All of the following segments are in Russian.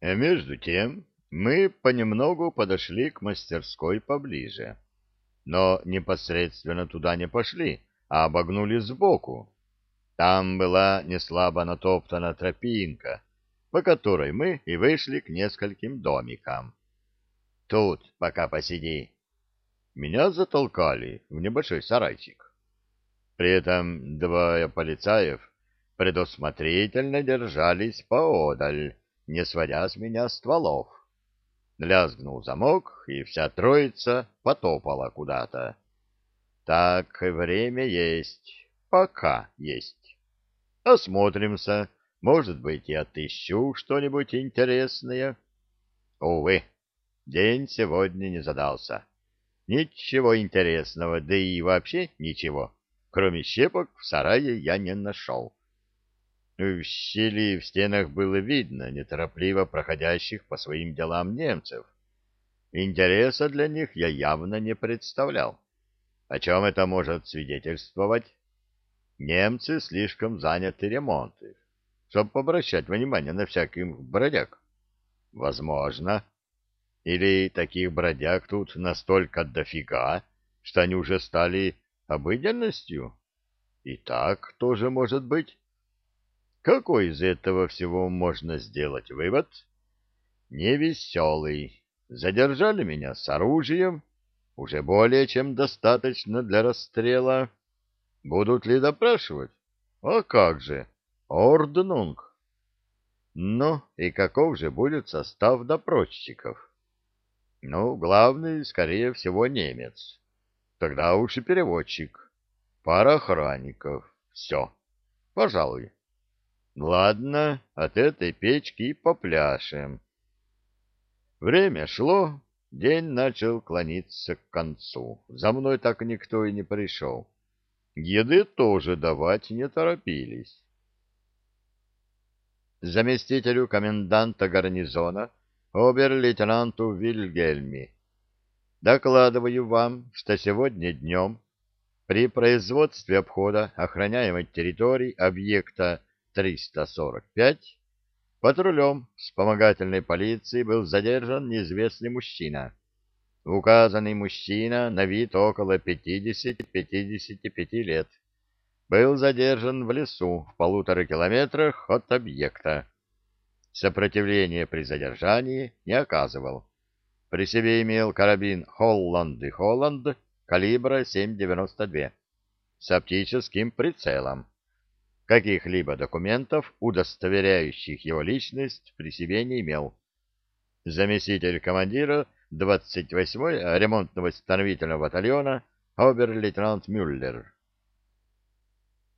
А между тем мы понемногу подошли к мастерской поближе, но непосредственно туда не пошли, а обогнули сбоку. Там была неслабо натоптана тропинка, по которой мы и вышли к нескольким домикам. Тут пока посиди. Меня затолкали в небольшой сарайчик. При этом двое полицаев предусмотрительно держались поодаль, не сводя с меня стволов. Лязгнул замок, и вся троица потопала куда-то. Так, время есть, пока есть. Осмотримся, может быть, и отыщу что-нибудь интересное. Увы, день сегодня не задался. Ничего интересного, да и вообще ничего, кроме щепок в сарае я не нашел. В щели в стенах было видно неторопливо проходящих по своим делам немцев. Интереса для них я явно не представлял. О чем это может свидетельствовать? Немцы слишком заняты ремонтом, чтобы обращать внимание на всяких бродяг. Возможно. Или таких бродяг тут настолько дофига, что они уже стали обыденностью? И так тоже может быть. Какой из этого всего можно сделать вывод? Невеселый. Задержали меня с оружием, уже более чем достаточно для расстрела. Будут ли допрашивать? А как же? Орднунг. Ну, и каков же будет состав допросчиков? Ну, главный, скорее всего, немец. Тогда уж и переводчик. Пара охранников. Все. Пожалуй. Ладно, от этой печки и попляшем. Время шло, день начал клониться к концу. За мной так никто и не пришел. Еды тоже давать не торопились. Заместителю коменданта гарнизона, обер-лейтенанту Вильгельми, докладываю вам, что сегодня днем при производстве обхода охраняемой территории объекта 345 патрулем вспомогательной полиции был задержан неизвестный мужчина. Указанный мужчина на вид около 50-55 лет. Был задержан в лесу в полутора километрах от объекта. Сопротивления при задержании не оказывал. При себе имел карабин «Холланд» и «Холланд» калибра 7,92 с оптическим прицелом каких-либо документов, удостоверяющих его личность, при себе не имел. Заместитель командира 28-й ремонтно-восстановительного батальона обер-лейтенант Мюллер.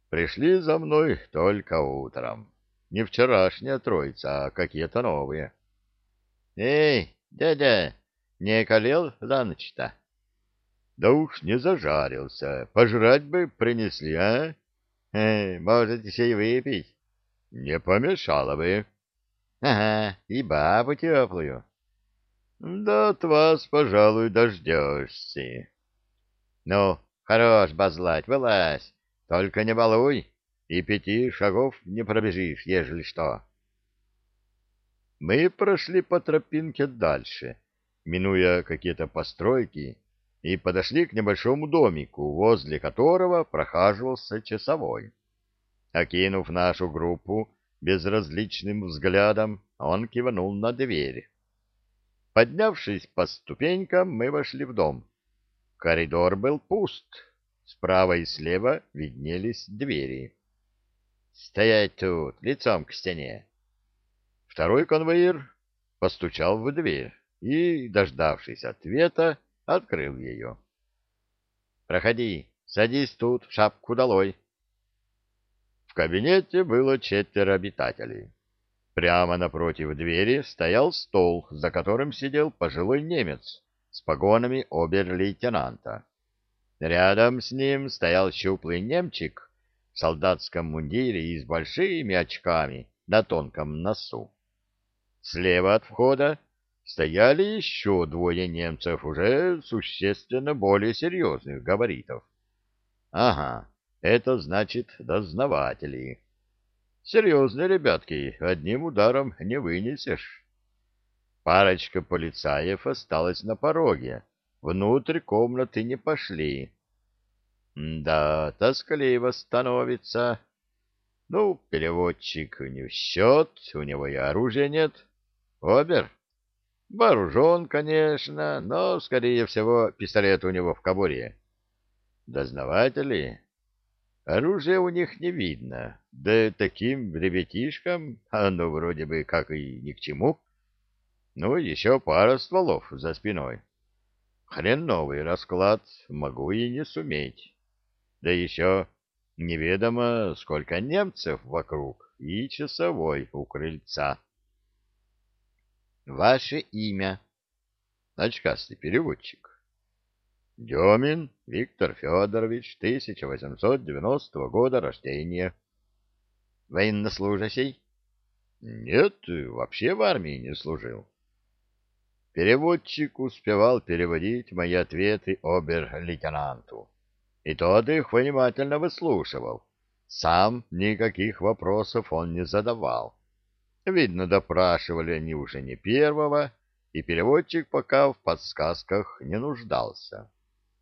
Пришли за мной только утром. Не вчерашняя троица, а какие-то новые. — Эй, дядя, не колел за ночь-то? — Да уж не зажарился. Пожрать бы принесли, а? Э, может, еще выпить? Не помешало бы. Ага, и бабу теплую. Да от вас, пожалуй, дождешься. Ну, хорош базлать, вылазь, только не балуй, и пяти шагов не пробежишь, ежели что. Мы прошли по тропинке дальше, минуя какие-то постройки, и подошли к небольшому домику, возле которого прохаживался часовой. Окинув нашу группу безразличным взглядом, он кивнул на дверь. Поднявшись по ступенькам, мы вошли в дом. Коридор был пуст. Справа и слева виднелись двери. «Стоять тут, лицом к стене!» Второй конвоир постучал в дверь и, дождавшись ответа, открыл ее. «Проходи, садись тут, шапку долой». В кабинете было четверо обитателей. Прямо напротив двери стоял стол, за которым сидел пожилой немец с погонами обер-лейтенанта. Рядом с ним стоял щуплый немчик в солдатском мундире и с большими очками на тонком носу. Слева от входа стояли еще двое немцев уже существенно более серьезных габаритов. Ага, это значит дознаватели. Серьезные ребятки, одним ударом не вынесешь. Парочка полицаев осталась на пороге. Внутрь комнаты не пошли. Да, тоскливо становится. Ну, переводчик не в счет, у него и оружия нет. Обер? Вооружен, конечно, но, скорее всего, пистолет у него в кобуре. Дознаватели? Оружия у них не видно, да таким ребятишкам оно вроде бы как и ни к чему. Ну, еще пара стволов за спиной. Хреновый расклад, могу и не суметь. Да еще неведомо, сколько немцев вокруг и часовой у крыльца. Ваше имя? Очкастый переводчик. Демин Виктор Федорович, 1890 года рождения. Военнослужащий? Нет, вообще в армии не служил. Переводчик успевал переводить мои ответы обер-лейтенанту, и тот их внимательно выслушивал. Сам никаких вопросов он не задавал. Видно, допрашивали они уже не первого, и переводчик пока в подсказках не нуждался.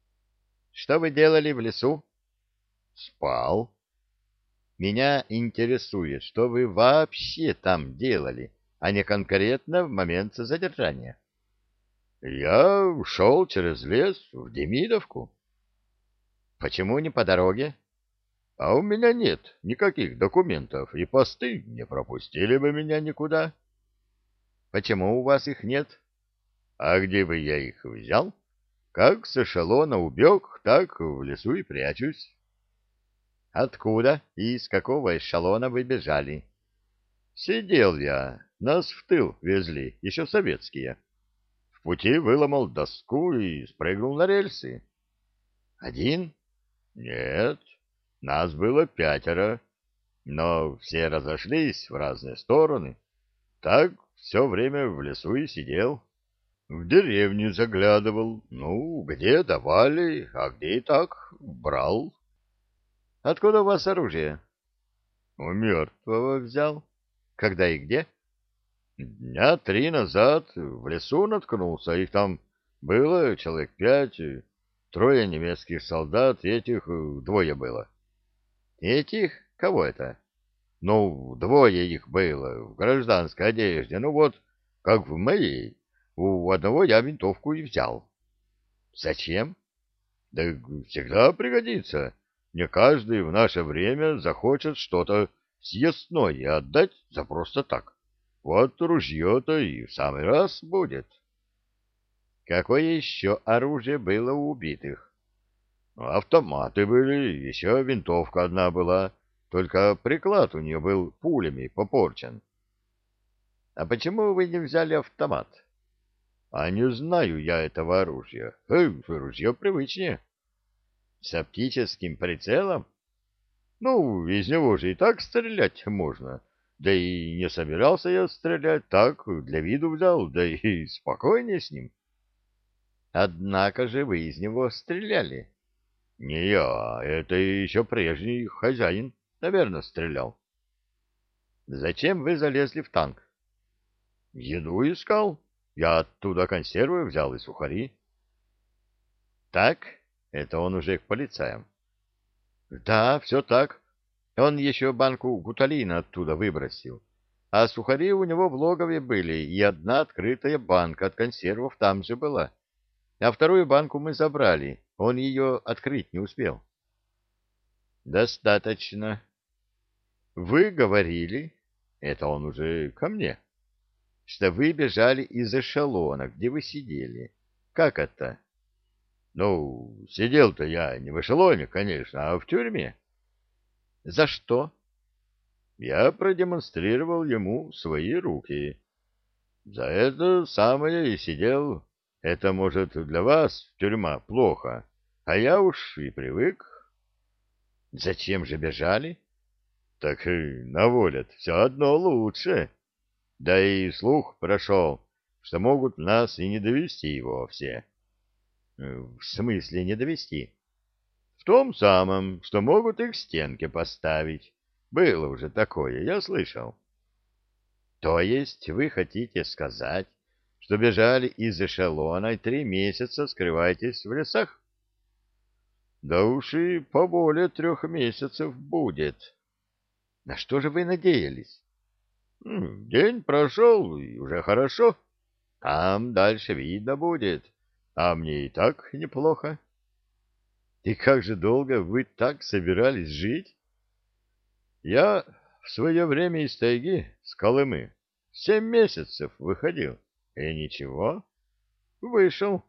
— Что вы делали в лесу? — Спал. — Меня интересует, что вы вообще там делали, а не конкретно в момент задержания. — я шел через лес в Демидовку. Почему не по дороге? А у меня нет никаких документов, и посты не пропустили бы меня никуда. Почему у вас их нет? А где бы я их взял? Как с эшелона убег, так в лесу и прячусь. Откуда и из какого эшелона вы бежали? Сидел я, нас в тыл везли, еще советские. В пути выломал доску и спрыгнул на рельсы. Один? Нет, нас было пятеро, но все разошлись в разные стороны. Так все время в лесу и сидел. В деревню заглядывал. Ну, где давали, а где и так брал. Откуда у вас оружие? У мертвого взял. Когда и где? — Дня три назад в лесу наткнулся, их там было человек пять, трое немецких солдат, этих двое было. Этих? Кого это? Ну, двое их было, в гражданской одежде, ну вот, как в моей. У одного я винтовку и взял. Зачем? Да всегда пригодится. Не каждый в наше время захочет что-то съестное отдать за просто так. Вот ружье-то и в самый раз будет. Какое еще оружие было у убитых? Автоматы были, еще винтовка одна была, только приклад у нее был пулями попорчен. А почему вы не взяли автомат? А не знаю я этого оружия. Эй, ружье привычнее. С оптическим прицелом? Ну, из него же и так стрелять можно. Да и не собирался я стрелять, так, для виду взял, да и спокойнее с ним. Однако же вы из него стреляли. Не я, это еще прежний хозяин, наверное, стрелял. Зачем вы залезли в танк? Еду искал. Я оттуда консервы взял и сухари. Так? Это он уже к полицаям. Да, все так. Он еще банку гуталина оттуда выбросил. А сухари у него в логове были, и одна открытая банка от консервов там же была. А вторую банку мы забрали, он ее открыть не успел. Достаточно. Вы говорили, это он уже ко мне, что вы бежали из эшелона, где вы сидели. Как это? Ну, сидел-то я не в эшелоне, конечно, а в тюрьме. За что? Я продемонстрировал ему свои руки. За это самое и сидел. Это, может, для вас, тюрьма, плохо, а я уж и привык. Зачем же бежали? Так и наволят все одно лучше. Да и слух прошел, что могут нас и не довести его все. В смысле не довести? В том самом, что могут их к стенке поставить. Было уже такое, я слышал. То есть вы хотите сказать, что бежали из эшелона и три месяца скрываетесь в лесах? Да уж и поболее трех месяцев будет. На что же вы надеялись? День прошел, и уже хорошо. Там дальше видно будет. А мне и так неплохо. И как же долго вы так собирались жить? Я в свое время из тайги, с Колымы, семь месяцев выходил. И ничего, вышел.